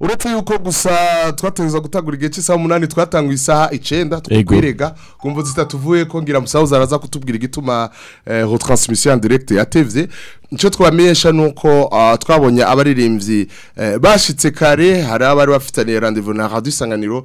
uretse yuko gusa twateza gutangura igihe cy'isaha umunani twatanguye isaha icyenda tukakwirega kumva zitatuvuye ko ngira musaza araza kutubwira igituma eh, retransmission directe yatevye nicyo twamenyesha ni uko ah, twabonye abaririmbyi eh, bashyitse kare hari abari bafitaniye randevu na radiyo isanganiro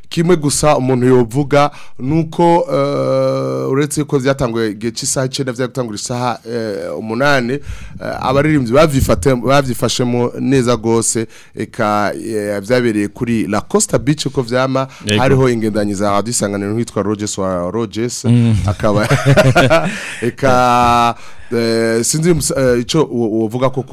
kimwe gusa umuntu yovuga nuko eh, uretse ko byatanguye igihe cy'isaha icyenda byari gutangura isaha eh, umunani abaririmbyi babyifashemo neza gose eka byabereye kuri la costa Beach uko byama hariho ingendanyi za dusanganiro nkitwa Rogers wa Rogers mm. akaba eka Eh, sinzi eh, icyo uvuga ko ku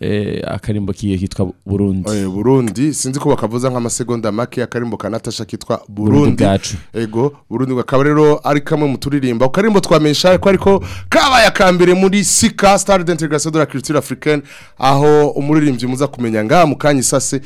Eh, akarimbo kiye kitwa burundi burundi sinzi ko bakavuza nk'amasegonda make akarimbo kanatasha kitwa burundi ego burundi kakaba rero ari kamwe mu turirimba akarimbo twamenyesha ko ariko kabaye akambere muri sika stade d'integration de la culture aho umuririmbyi muza kumenya ngaha mu kanya isase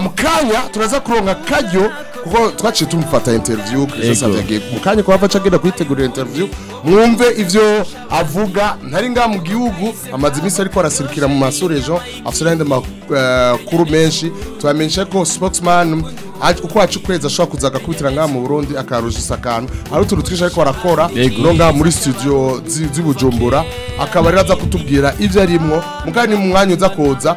mu kanya turaza kuronka akaryo kuko twaciye tumufata interview Christian Savage mu kanya kwa aca agenda kwitegurira interview mwumve ivyo avuga ntari nga mu gihugu amaze iminsi ariko arasirikira mu masurejo afite n'andi makuru eh, menshi tubamenyesha ko spokesman uko wacu kwezi ashobora kuza agakubitira ngaha mu burundi akarujisa akantu hari utuntu twinshi ariko arakora no ngaha muri studio z'ibujumbura akaba rero aza kutubwira ibyo arimwo mugani mu mwanya uza koza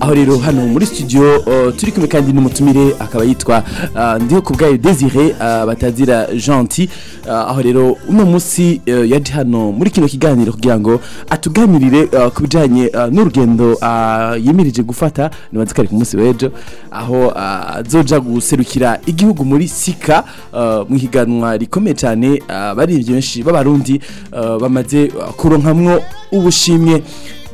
aho rero hano muri studio uh, turi kumwe kandi n'umutumire akaba yitwa uh, ndiho ku bwayo desire uh, batazira gentil aho rero uno munsi yaje hano muri kino kiganiro kugira ngo atuganirire ku bijyanye n'urugendo yemereje gufata nibanza ko ari ku munsi w'ejo aho azoja guserukira igihugu muri sika mu higanwa rikomeye cyane abaririmbyi benshi b'abarundi bamaze kuronkamwo ubushimwe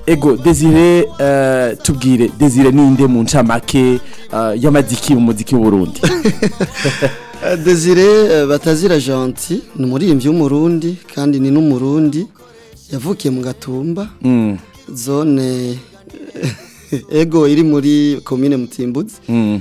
ego desire eh, tubwire desire ninde mu ncamake eh, y'amaziki umuziki w'uburundi eh, desire batazira janti ni umuririmbyi w'umurundi kandi ni n'umurundi yavukiye mu gatumba mm. zone ego iri muri komine Mutimbuzi mm.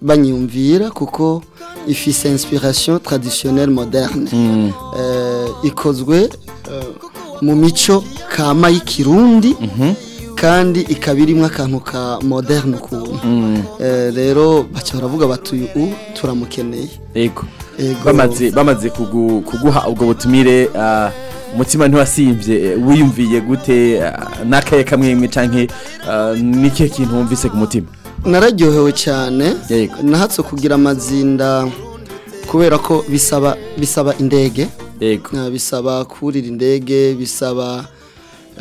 banyumvira kuko ifise inspiration traditionnelle moderne hmm. eh, ikozwe eh, mu mico kama y'ikirundi mhm. kandi ikaba irimo akantu ka moderne ukuntu hmm. rero baca baravuga batuye ubu turamukeneye yego bamaze kuguha ubwo butumire ah, umutima ntiwasimbye eh, wiyumviye gute ah, n'akaye kamwe imwe cyangwa ah, n'ikihe kintu wumvise ku mutima nararyohewe cyane nahatse kugira amazinda kubera ko bisaba bisaba indege bisaba kurira indege bisaba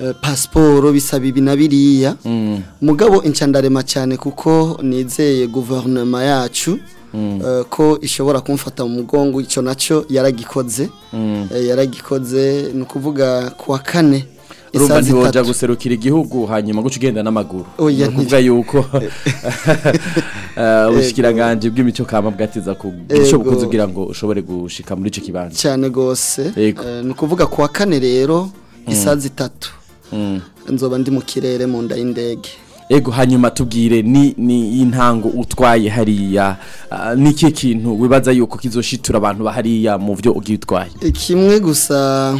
eh, pasiporo bisaba ibi na biriya mm. mugabo incandarema cyane kuko nizeye guverinoma yacu Mm. Eh, ko ishobora kumfata mu mugongo icyo nacyo yaragikoze mm. eh, yaragikoze ni ukuvuga ku wa kane urumva ntiwojya guserukira igihugu hanyuma guca ugenda n'amaguru ni ukuvuga yuko eh, ubushyikiranganje bw'imico kama bwatiza ku gushobo ngo ushobore gushika muri icyo kibanza cyane rwose ni ukuvuga ku kane rero mm. isaha zitatu nzoba ndi mu kirere mu nda y'indege ego hanyuma tubwire ni ni intango utwaye hariya ah, ni iki kintu wibaza yuko kizoshitura abantu bahariya mu byo ugiye utwaye eh, kimwe gusa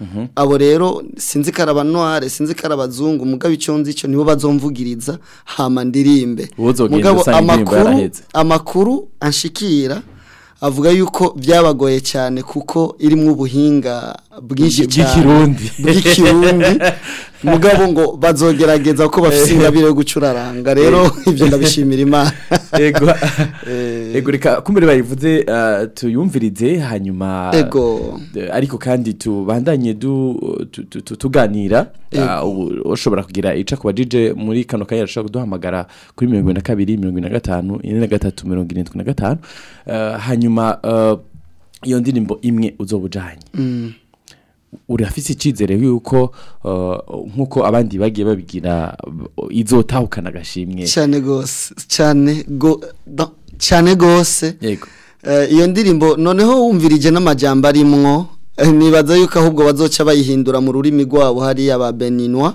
mhm. abo rero sinzi ko ari abanware sinzi ko ari abazungu mugabo icyo nzi cyo nibo bazomvugiriza hama ndirimbe mugabo amakuru amakuru anshikira avuga yuko byabagoye cyane kuko irimo ubuhinga bwinshi bw'ikirundi bw'ikirundi mugabo ngo bazogerageza ko bafite ingabire eh. yo gucuraranga rero eh. ibyo ndabishimira imana yego eh. reka kumbere bayivuze uh, tuyumvirize hanyuma uh, ariko kandi tubandanye tuganira uh, ushobora kugira ica ku bajije muri kano kanya ashobora kuduhamagara kuri mirongo irindwi na kabiri mirongo irindwi na gatanu ine na gatatu mirongo irindwi na gatanu hanyuma iyo ndirimbo imwe uzobujanye mm. urafise icyizere yuko uh, nk'uko abandi bagiye babigira izotahukana agashimwe cyane rwose cyane rwose eh, iyo ndirimbo noneho wumvirije n'amajyamba arimwo eh, nibaza yuko ahubwo bazoca bayihindura mu rurimi rwabo hariya ba beninwa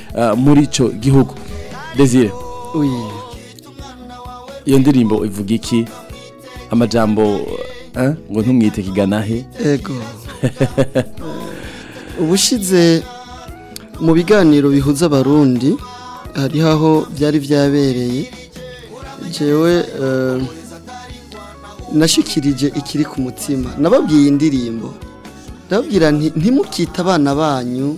muri icyo gihugu desire iyo ndirimbo ivuga iki amajambo eh? ngo ntumwite kigana he yego ubushize mu biganiro bihuza abarundi hariho aho byari byabereye jewe eh, nashikirije ikiri ku mutima nababwiye indirimbo ndababwira ntimukite abana banyu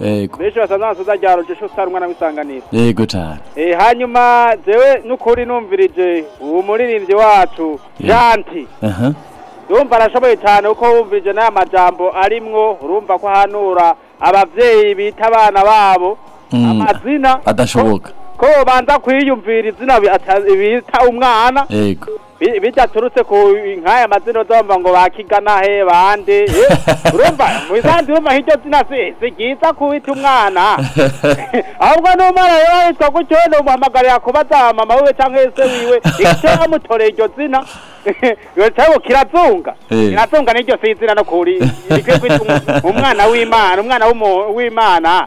Ego. Benshi basanzwe basoza rya roje cyo sarumwa na bisanganira. Yego cyane. Eh hanyuma jewe nukuri numvirije uwo muririmbyi wacu Janti. Aha. urumva arashoboye cyane uko wumvise n'aya majambo arimwo urumva ko hanura ababyeyi bita abana babo mm. amazina adashoboka ko babanza kwiyumvira izina bita umwana yego bidaturutse ku nkaya mazina uzomba ngo bakigana he bande urumva mwizandi urumva hiryo zina si byiza kubita umwana ahubwo n'umwana rero witwa gutyo umuhamagarira kubaza mama wiwe cyangwa se wiwe icyo yamutoreye iryo zina cyangwa kirazunga kirazunga n'iryo si izina no kuri umwana w'imana umwana w'imana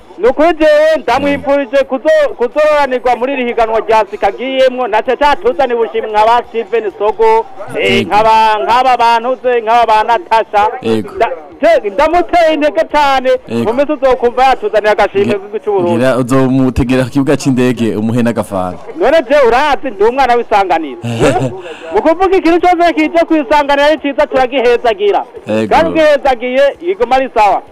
ni ukwigewe ndamwifurije kuzoranirwa muri iri higanwa rya sikagiyemo nacyo cyatuzaniye ubushimwe nka ba stiveni sogo eh, nk'aba bantu ze nk'aba ba natasha ndamuteye intege cyane mu minsi uzokumva yatuzanira agashimwe k'igihugu cy'uburundi ku kibuga cy'indege umuhe n'agafanga none je urazi ndi umwana w'isanganiro mu kuvuga ikintu cyose kije ku isanganiro ari cyiza turagihezagira kandi ugihezagiye yiguma ari sawa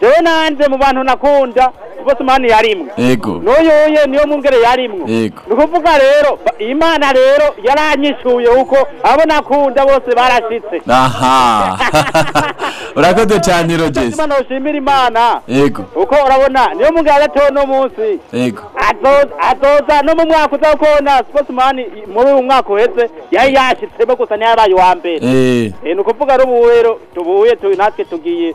jewe nanze mu bantu nakunda bosomani yarimwe yego n'uyu niyo mumbwire yarimwe yego ni ukuvuga rero imana rero yaranyishuye kuko abo nakunda bose barashitse aha urakoze cyane rogezi imana ushimira imana yego uko urabona niyo mumbwire gatoya uno munsi yego azoza no mu mwaka uza kubona sportsman muri uyu mwaka uheze yari yashyitsemo gusa ntiyabaye uwa mbere eh. eh, ni ukuvuga rero ubu rero tubuye natwe tugiye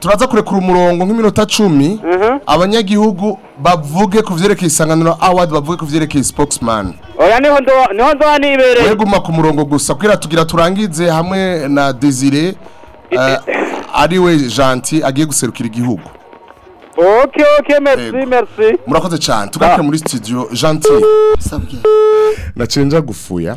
turaza kurekura umurongo nk'iminota cumi abanyagihugu bavuge ku byerekeye isanganiro awadi bavuge ku byerekeye sportsman oya niho ndo niho ndo nibereye weguma ku murongo gusa kwira tugira turangize hamwe na Desire eh, eh. eh, ari we Gentil agiye guserukira igihugu ok ok merci merci murakoze cyane tugaruke ah. muri studio Gentil nacenja gufuya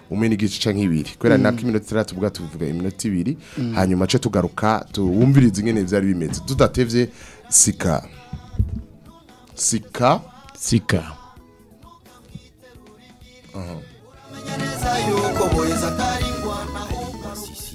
umwe n'igice canke ibiri kubera mm. nako iminota itandatu bwa tuvuga iminota ibiri hanyuma ce tugaruka tuwumviriza ingene byari bimeze tudatebye sika sika sika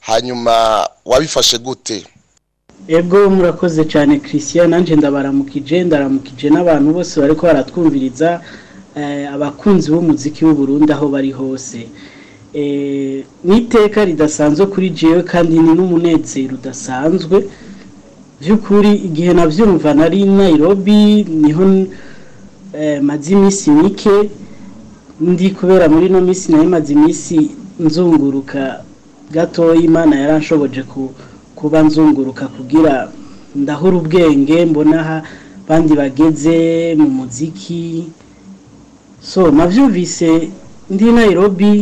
hanyuma wabifashe gute Ego murakoze cyane christian nanjye ndabaramukije ndaramukije n'abantu bose bari ko baratwumviriza eh, abakunzi b'umuziki w'u Burundi aho bari hose n'iteka ridasanzwe kuri jewe kandi ni n'umunezero udasanzwe by'ukuri igihe nabyumva nari Nairobi niho eh, maze iminsi mike ndi kubera muri ino minsi nayo maze iminsi nzunguruka gatoya imana yaranshoboje kuba nzunguruka kugira ndahura ubwenge mbona abandi bageze mu muziki so nabyumvise ndi Nairobi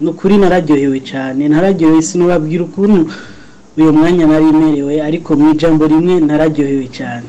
ni ukuri nararyohewe cyane nararyohewe sinubabwira ukuntu uyu mwanya nari merewe ariko mu ijambo rimwe nararyohewe cyane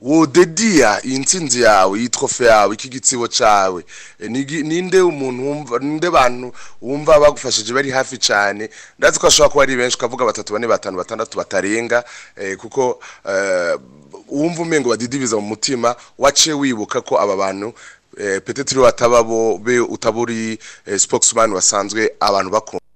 wodediya iyi nsinzi yawe iyi yawe iki gitsibo cyawe eh, ninde umuntu wumva ninde bantu wumva bagufashije bari hafi cyane ndazi ko ashobora kuba ari benshi ukavuga batatu bane batanu batandatu batarenga eh, kuko eh, wumva umengo badidibiza mu mutima wace wibuka ko aba bantu petetiri bataba bo be utaburi sipokisumani basanzwe abantu bakunda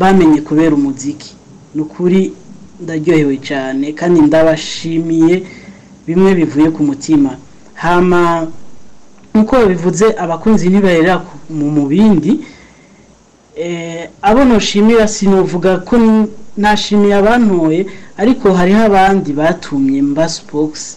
bamenye kubera umuziki ni ukuri ndaryohewe cyane kandi ndabashimiye bimwe bivuye ku mutima hama nk'uko bivuze abakunzi ntibarera mu mubindi eh, abo ntushimira sinuvuga ko nashimiye abantoye ariko hariho abandi batumye mbasipokisi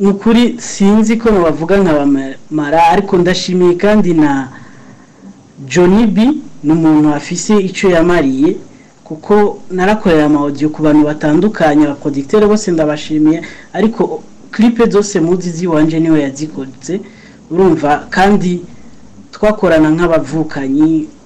ni ukuri sinzi ko mubavuga nkabamara ariko ndashimiye kandi na johnny b ni umuntu afise icyo yamariye kuko narakorera amawodiyo ku bantu batandukanye abakodegiteri bose ndabashimiye ariko kiripe zose muzi z'iwanje niwe yazikodetse urumva kandi twakorana nk'abavukanyi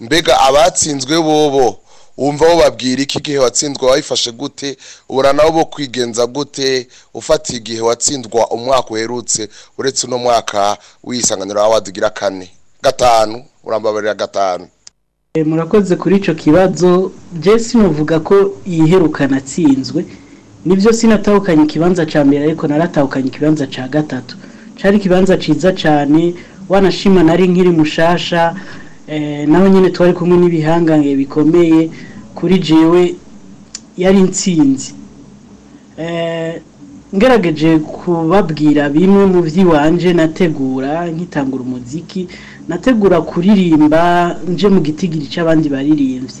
mbega abatsinzwe bobo wumva bo babwira iki igihe watsinzwe wayifashe gute ubura nabo bo kwigenza gute ufatiye igihe watsindwa umwaka uherutse uretse uno mwaka w'isanganiro awadi ugira kane gatanu urambabarira gatanu Eh, murakoze kuri icyo kibazo bye sinavuga ko yiherukana atsinzwe nibyo sinatahukanye ikibanza cya mbere ariko naratahukanye ikibanza cya gatatu cyari ikibanza cyiza cyane wanashima nari nkiri mushasha eh, naho nyine twari kumwe n'ibihangange bikomeye kuri jewe yari insinzi eh, ngerageje kubabwira bimwe mu by'iwanje nategura nkitangura umuziki nategura kuririmba nje mu gitigiri cy'abandi baririmbyi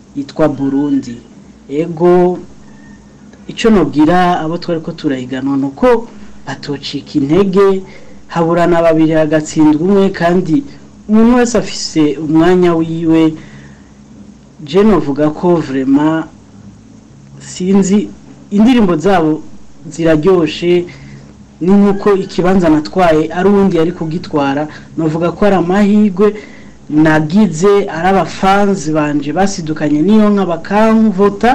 yitwa burundi ego icyo nubwira abo twari ko turayigana ni uko batocika intege haburana babiri hagatsindwa umwe kandi umuntu wese afise umwanya wiwe jene uvuga ko vurema sinzi indirimbo zabo ziraryoshe ni nk'uko ikibanza natwaye ari uwundi yari kugitwara navuga ko ari amahirwe nagize ari abafanzi banje basidukanye n'iyo nka bakamvota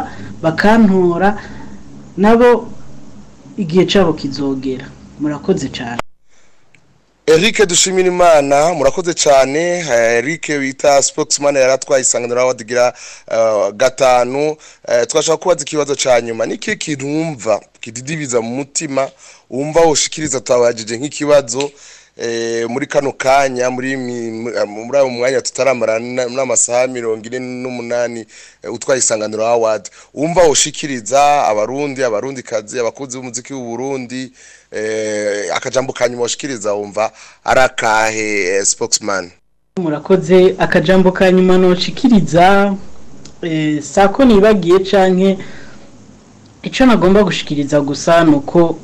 bakantora nabo igihe cyabo kizogera murakoze cyane Eric imana murakoze cyane eh, Eric wita spokesman yaratwaye isanganiro aho digira eh, gatanu eh, twashaka kubaza ikibazo ca nyuma niki kintu wumva kididibiza mu mutima wumva woshikiriza twabajije nk'ikibazo Eh, muri kano kanya muri ayo mwanya tutaramara n'amasaha mirongo ine n'umunani eh, utwaye isanganiro awadi wumva ushikiriza abarundi abarundikazi abakunzi b'umuziki w'uburundi eh, akajambo ka nyuma washikiriza wumva ari akahe sipokisimani murakoze akajambo ka nyuma ntushikiriza sako ntibagiye cyane icyo nagomba gushikiriza gusa ni uko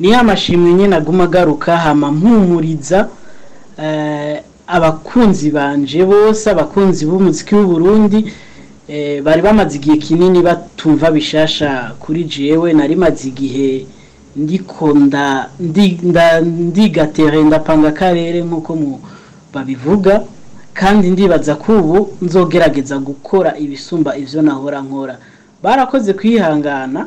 niyo amashimwe nyine aguma agaruka hama mpumuriza eh, abakunzi banje bose abakunzi b'umuziki w'uburundi eh, bari bamaze igihe kinini batumva bishasha kuri jewe nari maze igihe ndikonda ndigatere ndapanga akarere nk'uko babivuga kandi ndibaza ko ubu nzogerageza gukora ibisumba ibyo nahora nkora barakoze kwihangana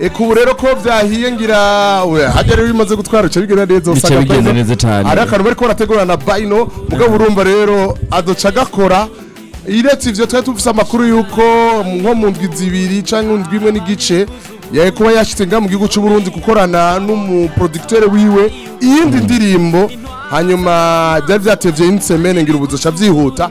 eko rero ko byahiye ngira hajya rero bimaze gutwara uca bigenda neza usanga bigenda neza cyane ari akantu bari ko na bayino mugabo urumva rero adoca agakora iretse ibyo twari dufite amakuru y'uko nko mu ndwi zibiri cyangwa indwi imwe n'igice yawe kuba yashyitse nga mu gihugu cy'uburundi gukorana n'umuproducteur wiwe iyindi ndirimbo hanyuma byari byatebye indi semene ngira ubudoca byihuta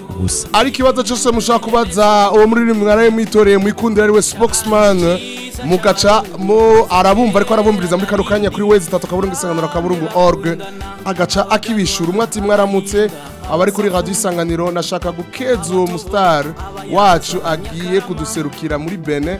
ubusa ariko ikibazo cyose mushaka kubaza uwo muririmbyi mwaraye mwitoreye mwikundira ari we spokesman mugaca mu arabumva ariko arabumviriza muri kano kanya kuri wezi tatu kaburungu isanganiro kaburungu org agaca akibishura umwe ati mwaramutse abari kuri radiyo isanganiro nashaka gukeza umustar wacu agiye kuduserukira muri bene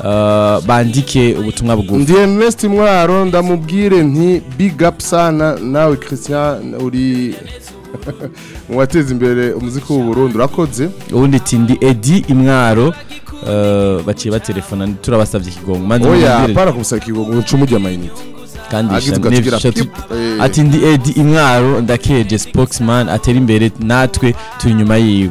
uh, bandike ubutumwa bwuzuye ndi Ernest mwaro ndamubwire nti big up sana nawe christian uri mu imbere umuziki wuburundu urakoze ubundi tindi edi imwaro uh, baciye batelefona turabasabye ikigongo oya para kubasaba ikigongo nca amayinite kandi ati ndi edi imwaro ndakeje spokesman atera imbere natwe turi inyuma yiwe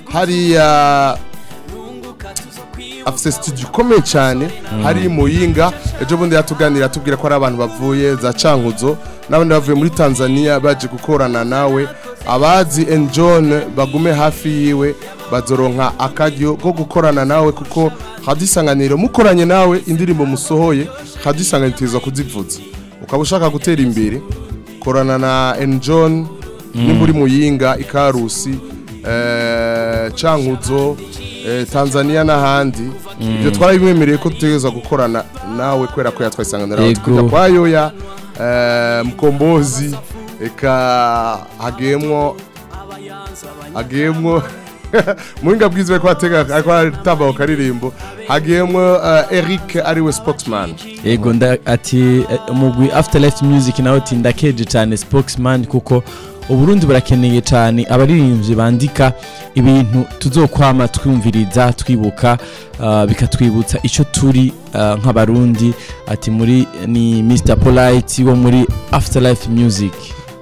hariya afise studio ikomeye cyane mm. hari muyinga ejo bundi yatuganira atubwira ko ari abantu bavuye za cankuzo n'abandi bavuye muri tanzania baje gukorana nawe abazi and john bagume hafi yiwe bazoronka akaryo ko gukorana nawe kuko hadisanganiro mukoranye nawe indirimbo musohoye hadisanganiro tuza kuzivuza ukaba ushaka gutera imbere korana na and john nimba mm. uri muyinga ikarusi eh, cankuzo Eh, tanzania n'ahandi ibyo twarabimwemereye ko dutegereza gukorana nawe kubera ko yatwayisanganira aho twita kwa yoya eh, mukombozi reka hagiyemwo hagiyemwo muhinga bwiza bari kuhatega ariko haratambaho karirimbo hagiyemwo eh, eric ariwe spokesman yego ati mugwi after life music nawe ati ndakeje cyane spokesman kuko uburundi burakeneye cyane abaririmbyi bandika ibintu tuzokwama twumviriza twibuka ah, bikatwibutsa icyo turi ah, nk'abarundi ati muri ni mr polite wo muri after life music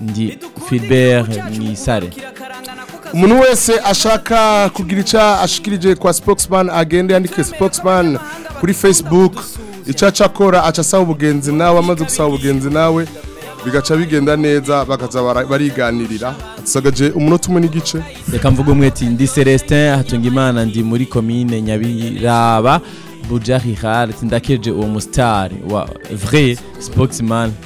ndi Philbert Mwisare umuntu wese ashaka kugira icyo ashikirije kwa spokesman agende yandike spokesman kuri facebook icyo acakora aca asaba ubugenzi nawe amaze gusaba ubugenzi nawe bigaca bigenda neza bakaza bariganirira atusagaje umunota umwe n'igice reka mvuga umwe ati ndi celestin hatunga imana ndi muri komine nyabiraba bujaki khale sindakeje uwo musitari wa vrai spokesman